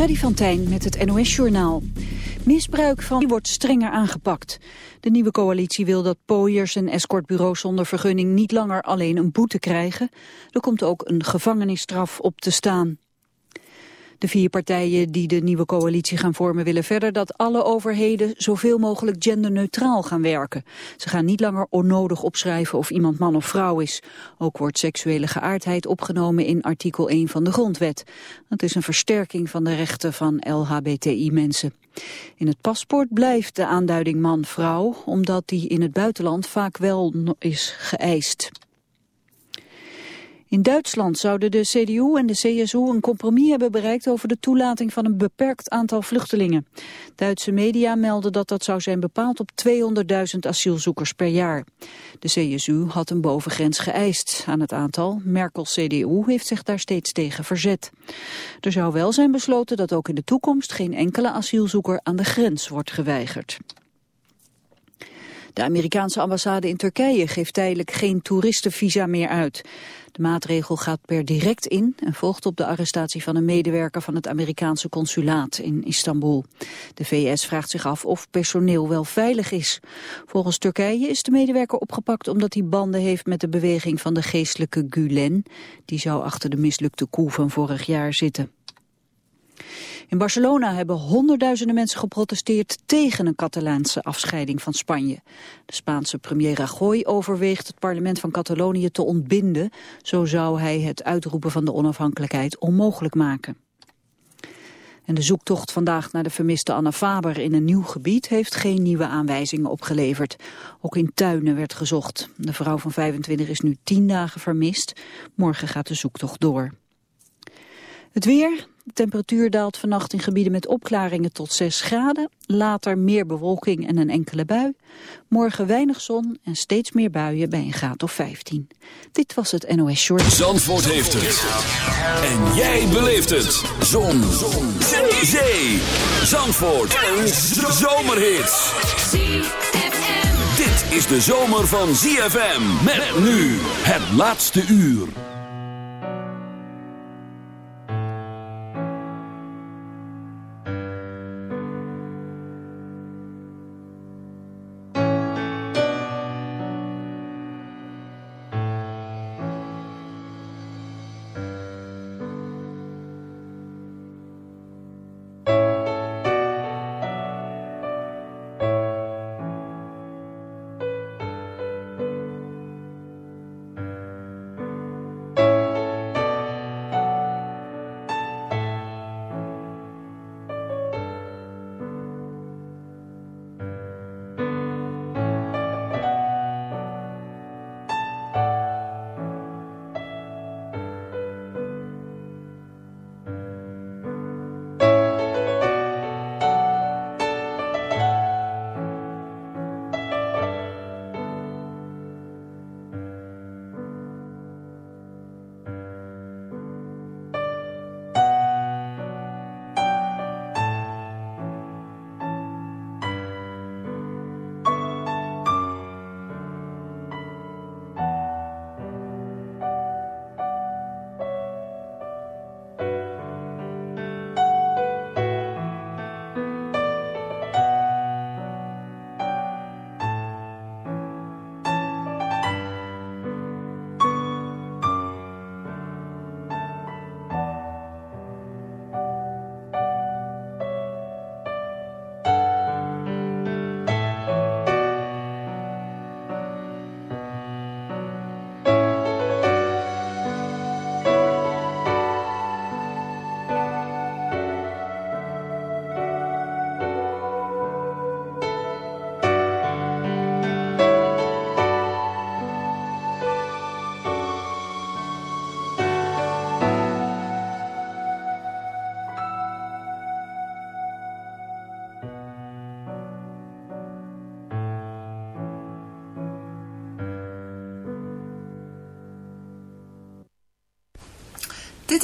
Freddy van Tijn met het NOS-journaal. Misbruik van wordt strenger aangepakt. De nieuwe coalitie wil dat pooiers en escortbureaus zonder vergunning niet langer alleen een boete krijgen. Er komt ook een gevangenisstraf op te staan. De vier partijen die de nieuwe coalitie gaan vormen willen verder dat alle overheden zoveel mogelijk genderneutraal gaan werken. Ze gaan niet langer onnodig opschrijven of iemand man of vrouw is. Ook wordt seksuele geaardheid opgenomen in artikel 1 van de grondwet. Dat is een versterking van de rechten van LHBTI-mensen. In het paspoort blijft de aanduiding man-vrouw, omdat die in het buitenland vaak wel is geëist. In Duitsland zouden de CDU en de CSU een compromis hebben bereikt over de toelating van een beperkt aantal vluchtelingen. Duitse media melden dat dat zou zijn bepaald op 200.000 asielzoekers per jaar. De CSU had een bovengrens geëist aan het aantal. Merkel-CDU heeft zich daar steeds tegen verzet. Er zou wel zijn besloten dat ook in de toekomst geen enkele asielzoeker aan de grens wordt geweigerd. De Amerikaanse ambassade in Turkije geeft tijdelijk geen toeristenvisa meer uit. De maatregel gaat per direct in en volgt op de arrestatie van een medewerker van het Amerikaanse consulaat in Istanbul. De VS vraagt zich af of personeel wel veilig is. Volgens Turkije is de medewerker opgepakt omdat hij banden heeft met de beweging van de geestelijke Gulen. Die zou achter de mislukte coup van vorig jaar zitten. In Barcelona hebben honderdduizenden mensen geprotesteerd tegen een Catalaanse afscheiding van Spanje. De Spaanse premier Rajoy overweegt het parlement van Catalonië te ontbinden. Zo zou hij het uitroepen van de onafhankelijkheid onmogelijk maken. En de zoektocht vandaag naar de vermiste Anna Faber in een nieuw gebied heeft geen nieuwe aanwijzingen opgeleverd. Ook in tuinen werd gezocht. De vrouw van 25 is nu tien dagen vermist. Morgen gaat de zoektocht door. Het weer, de temperatuur daalt vannacht in gebieden met opklaringen tot 6 graden. Later meer bewolking en een enkele bui. Morgen weinig zon en steeds meer buien bij een graad of 15. Dit was het NOS Short. Zandvoort heeft het. En jij beleeft het. Zon. zon. Zee. Zee. Zandvoort. Een zomerhit. Dit is de zomer van ZFM. Met nu het laatste uur.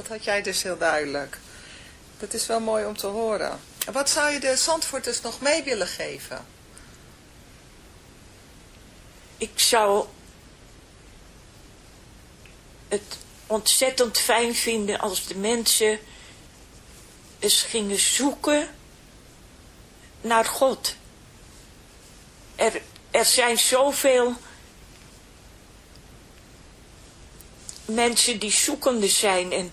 Dat had jij dus heel duidelijk. Dat is wel mooi om te horen. Wat zou je de Zandvoorters nog mee willen geven? Ik zou het ontzettend fijn vinden als de mensen eens gingen zoeken naar God. Er, er zijn zoveel mensen die zoekende zijn en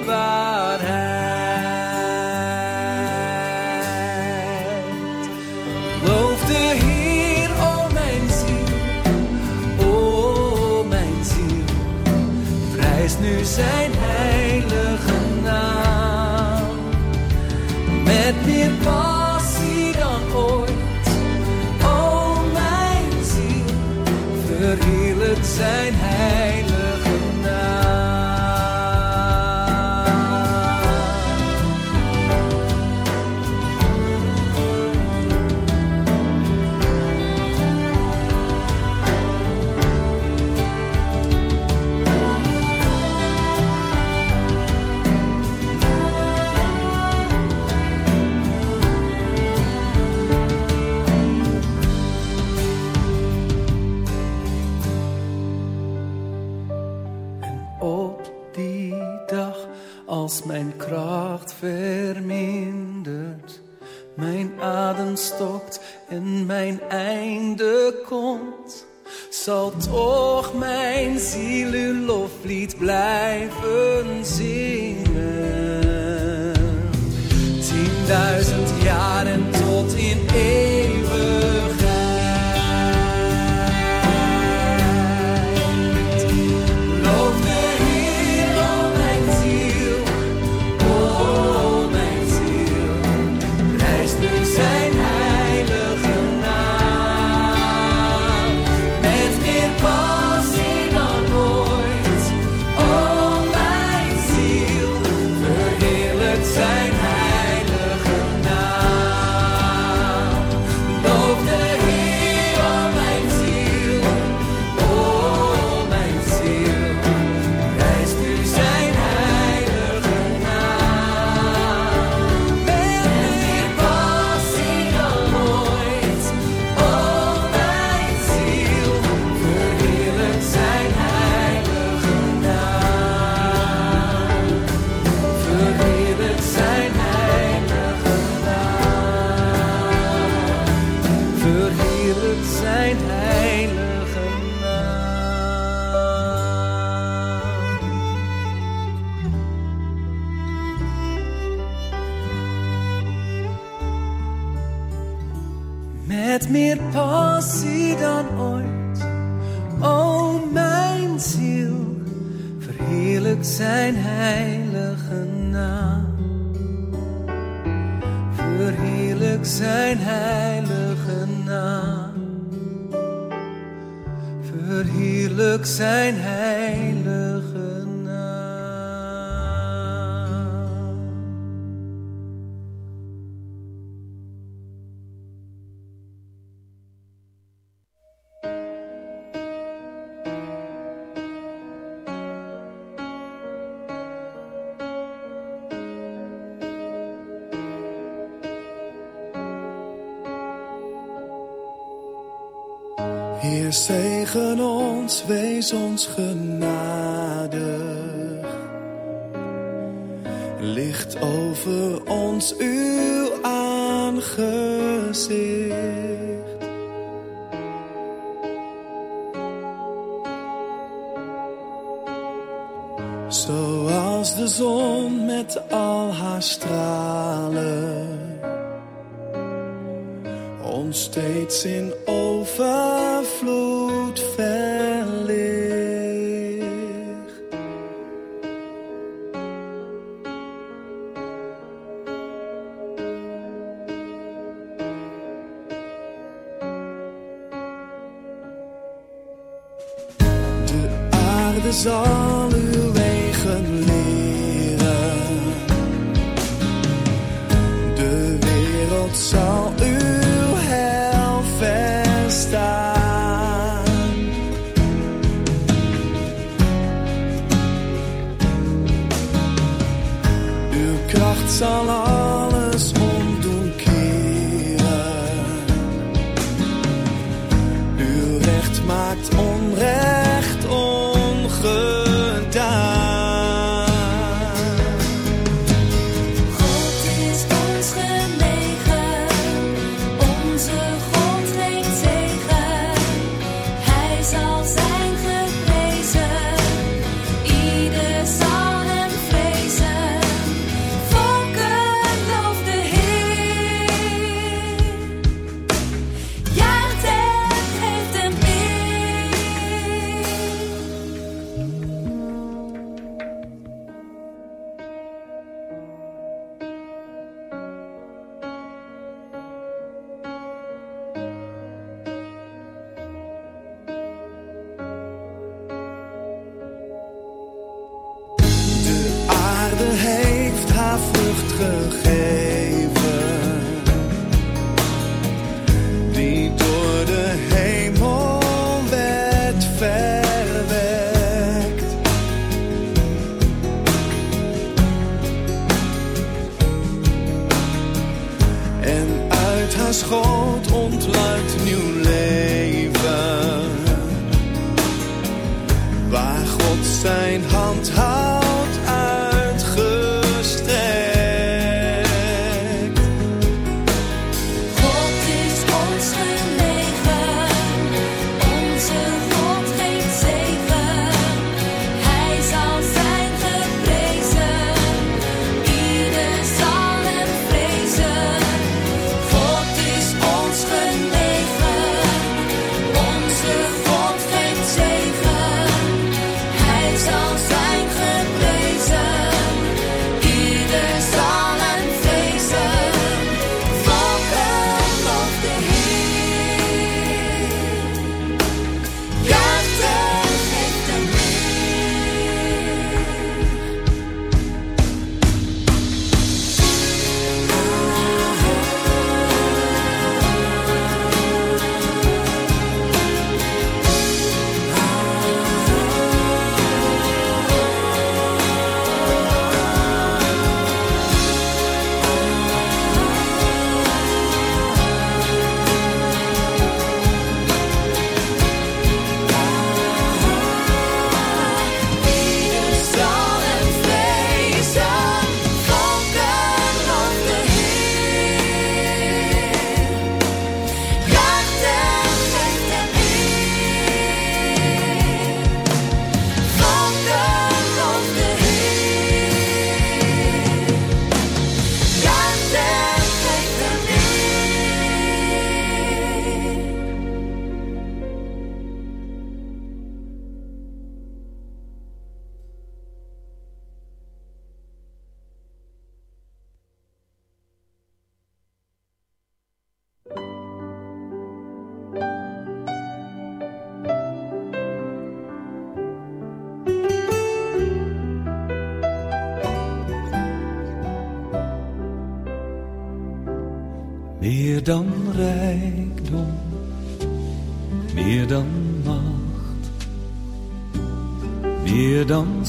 Mijn einde komt, zal toch mijn ziel uw loflied blijven zingen. Tienduizend zijn heilige naam. Verheerlijk zijn heilige naam. Verheerlijk zijn heilige Zegen ons, wees ons genadig. Licht over ons uw aangezicht.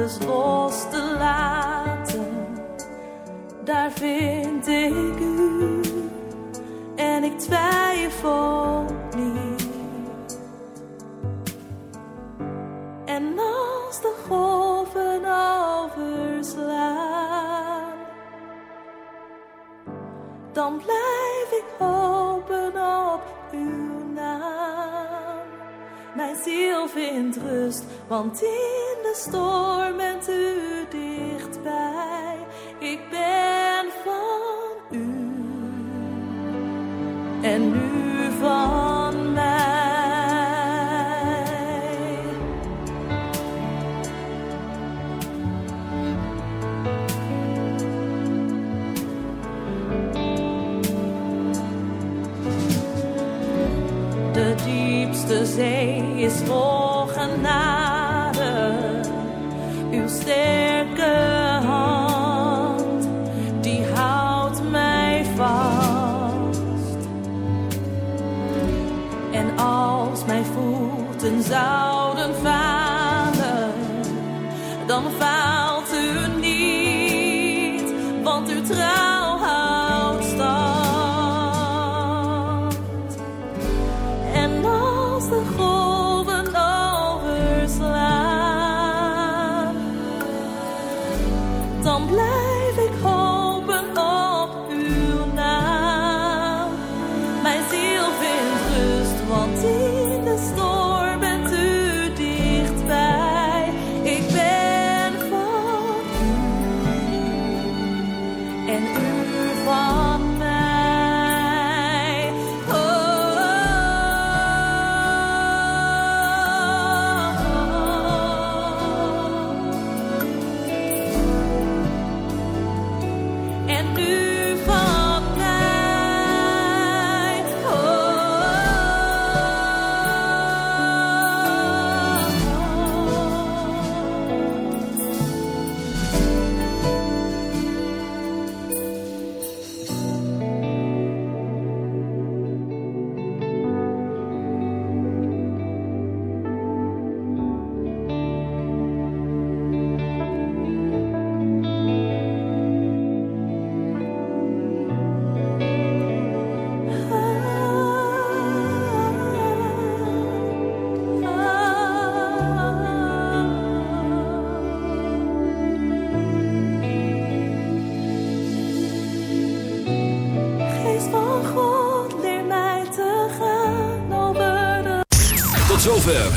alles los want uw